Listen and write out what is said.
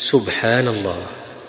سبحان الله.